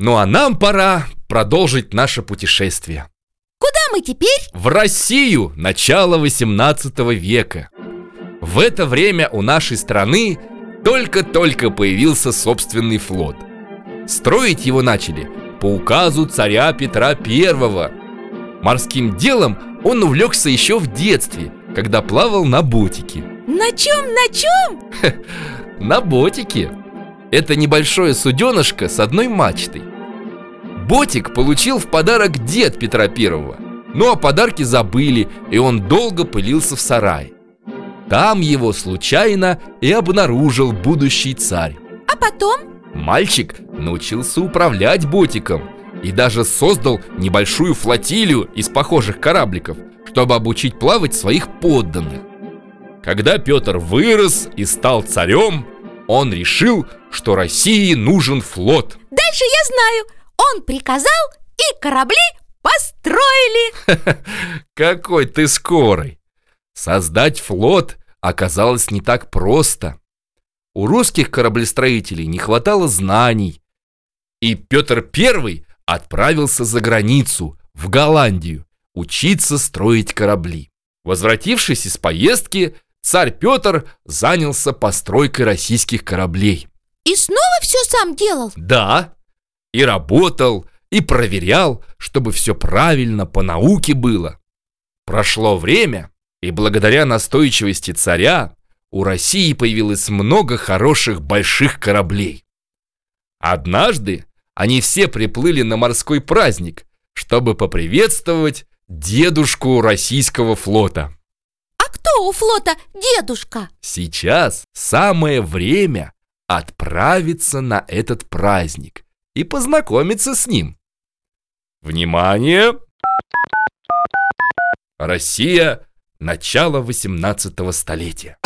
Ну а нам пора продолжить наше путешествие. Куда мы теперь? В Россию начала 18 века. В это время у нашей страны только-только появился собственный флот. Строить его начали по указу царя Петра I. Морским делом он увлекся еще в детстве, когда плавал на ботике. На чем, на чем? На ботике. Это небольшое суденышко с одной мачтой. Ботик получил в подарок дед Петра Первого. Ну а подарки забыли, и он долго пылился в сарае. Там его случайно и обнаружил будущий царь. А потом? Мальчик научился управлять ботиком и даже создал небольшую флотилию из похожих корабликов, чтобы обучить плавать своих подданных. Когда Петр вырос и стал царем, он решил, что России нужен флот. Дальше я знаю. Он приказал, и корабли построили. Какой ты скорый! Создать флот оказалось не так просто. У русских кораблестроителей не хватало знаний. И Петр I отправился за границу, в Голландию, учиться строить корабли. Возвратившись из поездки, царь Петр занялся постройкой российских кораблей. И снова все сам делал? Да, и работал, и проверял, чтобы все правильно по науке было. Прошло время, и благодаря настойчивости царя у России появилось много хороших больших кораблей. Однажды они все приплыли на морской праздник, чтобы поприветствовать дедушку российского флота. Кто у флота дедушка? Сейчас самое время отправиться на этот праздник и познакомиться с ним. Внимание! Россия – начало 18 столетия.